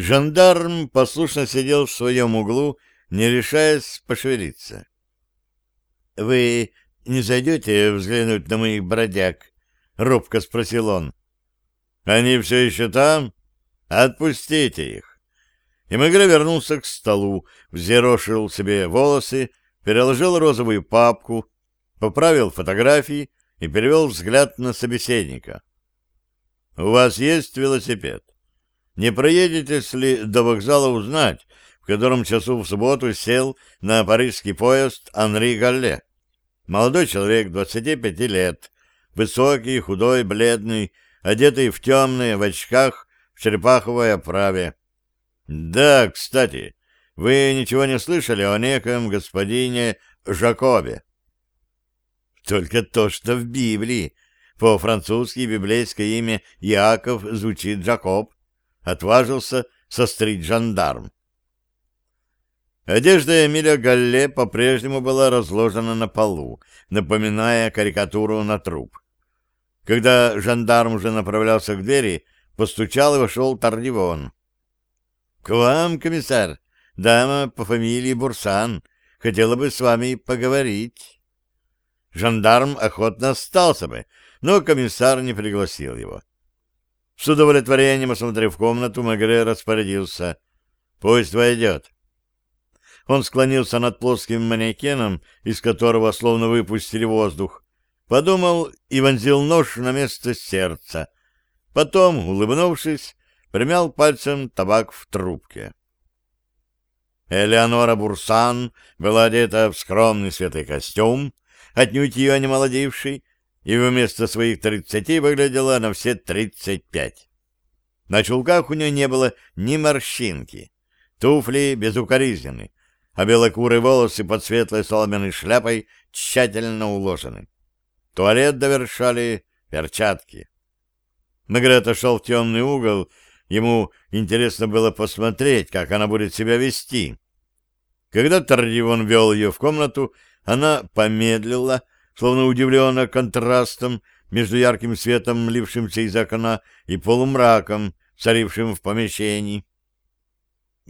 Жандарм послушно сидел в своем углу, не решаясь пошевелиться. — Вы не зайдете взглянуть на моих бродяг? — робко спросил он. — Они все еще там? Отпустите их. И Мегре вернулся к столу, взъерошил себе волосы, переложил розовую папку, поправил фотографии и перевел взгляд на собеседника. — У вас есть велосипед? Не проедете ли до вокзала узнать, в котором часу в субботу сел на парижский поезд Анри Галле? Молодой человек, 25 лет, высокий, худой, бледный, одетый в темные, в очках, в черепаховой оправе. Да, кстати, вы ничего не слышали о неком господине Жакобе? Только то, что в Библии. По-французски библейское имя Иаков звучит Жакоб отважился сострить жандарм. Одежда Эмиля Галле по-прежнему была разложена на полу, напоминая карикатуру на труп. Когда жандарм уже направлялся к двери, постучал и вошел Тардивон. — К вам, комиссар, дама по фамилии Бурсан, хотела бы с вами поговорить. Жандарм охотно остался бы, но комиссар не пригласил его. С удовлетворением осмотрев комнату, Магре распорядился. «Пусть войдет». Он склонился над плоским манекеном, из которого словно выпустили воздух, подумал и вонзил нож на место сердца. Потом, улыбнувшись, примял пальцем табак в трубке. Элеонора Бурсан была одета в скромный светлый костюм, отнюдь ее не молодивший, и вместо своих тридцати выглядела на все тридцать пять. На чулках у нее не было ни морщинки, туфли безукоризненны, а белокурые волосы под светлой соломенной шляпой тщательно уложены. Туалет довершали перчатки. Мегре отошел в темный угол, ему интересно было посмотреть, как она будет себя вести. Когда Тардивон вел ее в комнату, она помедлила, словно удивленно контрастом между ярким светом, лившимся из окна, и полумраком, царившим в помещении.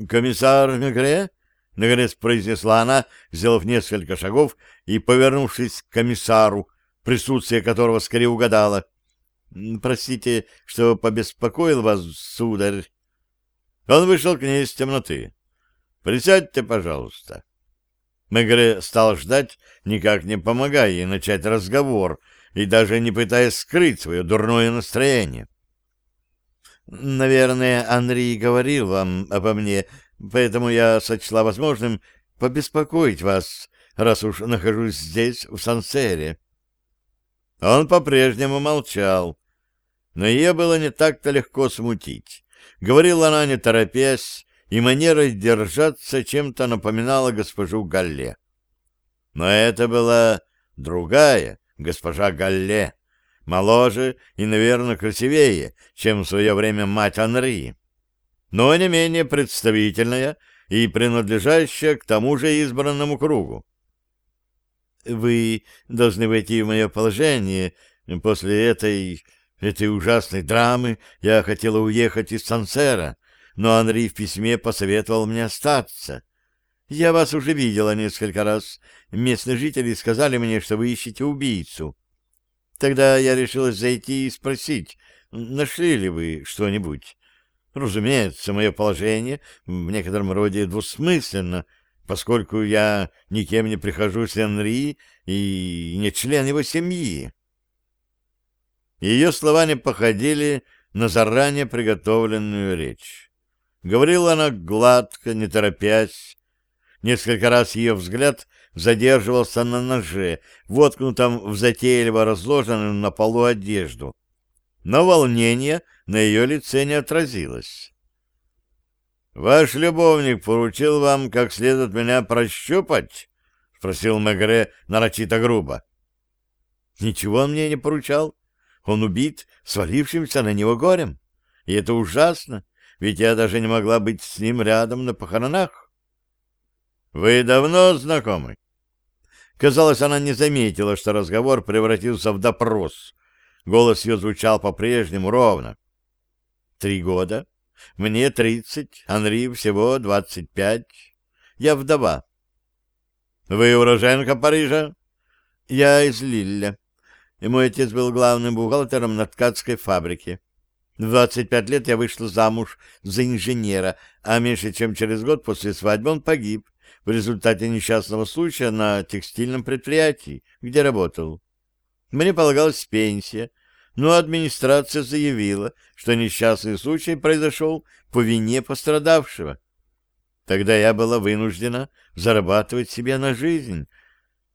«Комиссар Мегре?» — наконец произнесла она, сделав несколько шагов и повернувшись к комиссару, присутствие которого скорее угадала. «Простите, что побеспокоил вас, сударь». Он вышел к ней из темноты. «Присядьте, пожалуйста». Мегре стал ждать, никак не помогая ей начать разговор и даже не пытаясь скрыть свое дурное настроение. «Наверное, Анри говорил вам обо мне, поэтому я сочла возможным побеспокоить вас, раз уж нахожусь здесь, в Сансере». Он по-прежнему молчал, но ее было не так-то легко смутить. Говорила она, не торопясь, и манера держаться чем-то напоминала госпожу Галле. Но это была другая госпожа Галле, моложе и, наверное, красивее, чем в свое время мать Анри, но не менее представительная и принадлежащая к тому же избранному кругу. «Вы должны войти в мое положение. После этой, этой ужасной драмы я хотела уехать из Сансера, но Анри в письме посоветовал мне остаться. Я вас уже видела несколько раз. Местные жители сказали мне, что вы ищете убийцу. Тогда я решила зайти и спросить, нашли ли вы что-нибудь. Разумеется, мое положение в некотором роде двусмысленно, поскольку я никем не прихожусь Анри и не член его семьи. Ее слова не походили на заранее приготовленную речь. Говорила она гладко, не торопясь. Несколько раз ее взгляд задерживался на ноже, воткнутом в затейливо разложенную на полу одежду. Но волнение на ее лице не отразилось. «Ваш любовник поручил вам как следует меня прощупать?» — спросил Мегре нарочито грубо. «Ничего он мне не поручал. Он убит свалившимся на него горем. И это ужасно ведь я даже не могла быть с ним рядом на похоронах. Вы давно знакомы? Казалось, она не заметила, что разговор превратился в допрос. Голос ее звучал по-прежнему ровно. Три года. Мне тридцать, Анри всего двадцать пять. Я вдова. Вы уроженка Парижа? Я из Лилля. И мой отец был главным бухгалтером на ткацкой фабрике. В 25 лет я вышла замуж за инженера, а меньше чем через год после свадьбы он погиб в результате несчастного случая на текстильном предприятии, где работал. Мне полагалась пенсия, но администрация заявила, что несчастный случай произошел по вине пострадавшего. Тогда я была вынуждена зарабатывать себе на жизнь,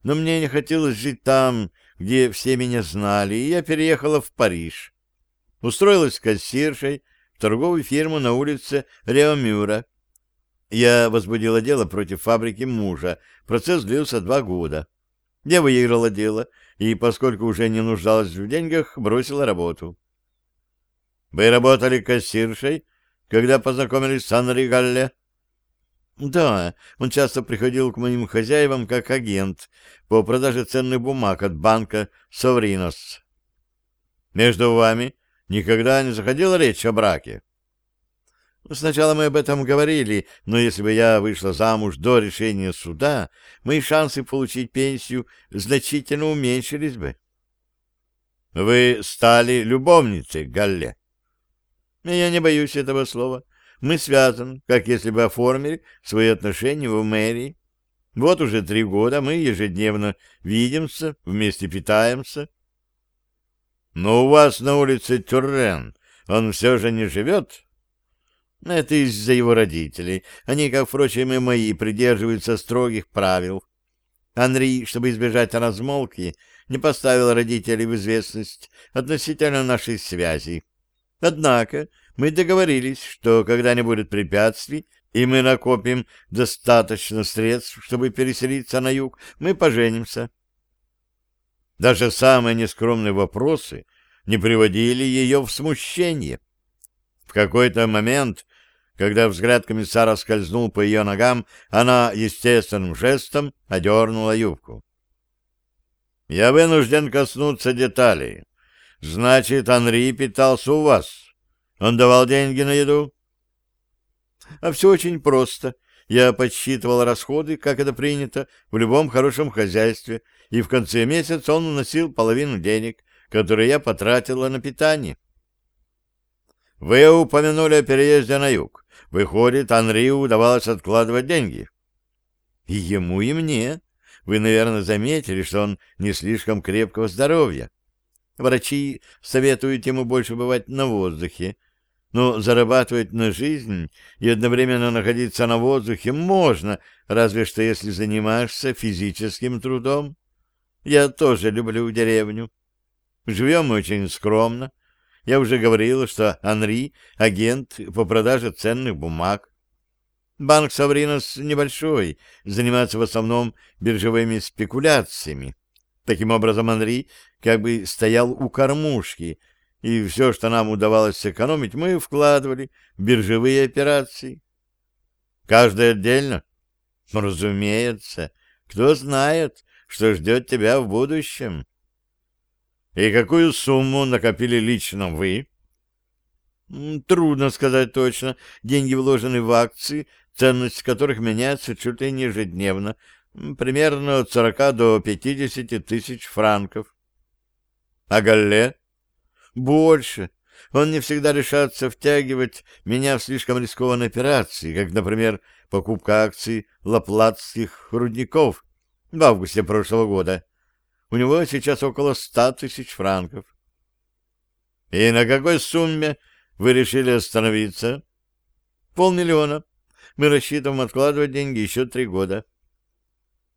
но мне не хотелось жить там, где все меня знали, и я переехала в Париж. Устроилась кассиршей в торговую фирму на улице Реомюра. Я возбудила дело против фабрики мужа. Процесс длился два года. Я выиграла дело, и, поскольку уже не нуждалась в деньгах, бросила работу. Вы работали кассиршей, когда познакомились с Анри Галле? Да, он часто приходил к моим хозяевам как агент по продаже ценных бумаг от банка Совринос. Между вами никогда не заходила речь о браке? Сначала мы об этом говорили, но если бы я вышла замуж до решения суда, мои шансы получить пенсию значительно уменьшились бы. Вы стали любовницей, Галле? Я не боюсь этого слова. Мы связаны, как если бы оформили свои отношения в мэрии. Вот уже три года мы ежедневно видимся, вместе питаемся. Но у вас на улице Тюррен он все же не живет? Это из-за его родителей. Они, как, впрочем, и мои, придерживаются строгих правил. Анри, чтобы избежать размолвки, не поставил родителей в известность относительно нашей связи. Однако мы договорились, что когда не будет препятствий, и мы накопим достаточно средств, чтобы переселиться на юг, мы поженимся. Даже самые нескромные вопросы не приводили ее в смущение. В какой-то момент, когда взгляд комиссара скользнул по ее ногам, она естественным жестом одернула юбку. «Я вынужден коснуться деталей. Значит, Анри питался у вас?» Он давал деньги на еду? А все очень просто. Я подсчитывал расходы, как это принято в любом хорошем хозяйстве, и в конце месяца он уносил половину денег, которые я потратила на питание. Вы упомянули о переезде на юг. Выходит, Анри удавалось откладывать деньги. И ему, и мне. Вы, наверное, заметили, что он не слишком крепкого здоровья. Врачи советуют ему больше бывать на воздухе, но зарабатывать на жизнь и одновременно находиться на воздухе можно, разве что если занимаешься физическим трудом. Я тоже люблю деревню. Живем мы очень скромно. Я уже говорил, что Анри — агент по продаже ценных бумаг. Банк Савринос небольшой, занимается в основном биржевыми спекуляциями. Таким образом, Анри как бы стоял у кормушки — и все, что нам удавалось сэкономить, мы вкладывали в биржевые операции. Каждый отдельно? Разумеется. Кто знает, что ждет тебя в будущем? И какую сумму накопили лично вы? Трудно сказать точно. Деньги вложены в акции, ценность которых меняется чуть ли не ежедневно, примерно от 40 до 50 тысяч франков. А Галле? Больше. Он не всегда решается втягивать меня в слишком рискованные операции, как, например, покупка акций лаплатских рудников в августе прошлого года. У него сейчас около ста тысяч франков. И на какой сумме вы решили остановиться? Полмиллиона. Мы рассчитываем откладывать деньги еще три года.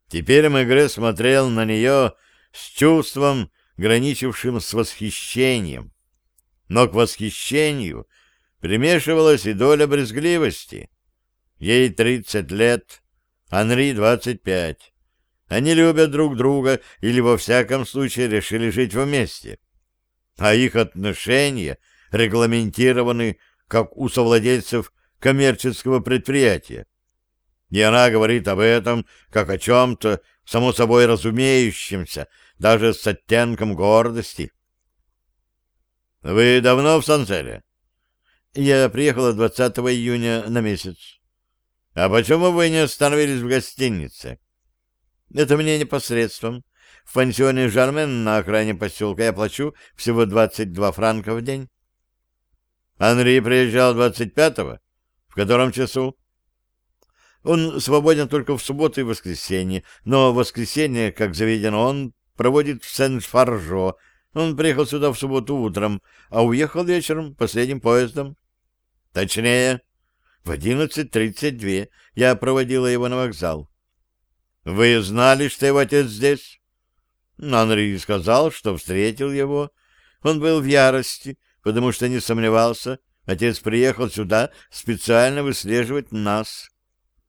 Теперь Мегре смотрел на нее с чувством, граничившим с восхищением. Но к восхищению примешивалась и доля брезгливости. Ей тридцать лет, Анри двадцать пять. Они любят друг друга или во всяком случае решили жить вместе. А их отношения регламентированы, как у совладельцев коммерческого предприятия. И она говорит об этом, как о чем-то, само собой разумеющемся, даже с оттенком гордости. «Вы давно в Санцеле?» Я приехала 20 июня на месяц. А почему вы не остановились в гостинице? Это мне непосредством. В пансионе Жармен на окраине поселка я плачу всего 22 франка в день. Анри приезжал 25-го? В котором часу? Он свободен только в субботу и воскресенье, но воскресенье, как заведено, он проводит в Сен-Фаржо. Он приехал сюда в субботу утром, а уехал вечером последним поездом. Точнее, в 11.32 я проводила его на вокзал. Вы знали, что его отец здесь? Анри сказал, что встретил его. Он был в ярости, потому что не сомневался. Отец приехал сюда специально выслеживать нас.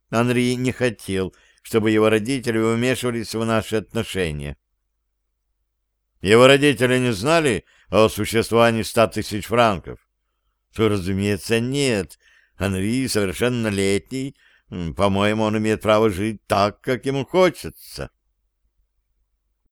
Анри не хотел, чтобы его родители вмешивались в наши отношения. Его родители не знали о существовании ста тысяч франков? Разумеется, нет. Анри совершеннолетний. По-моему, он имеет право жить так, как ему хочется.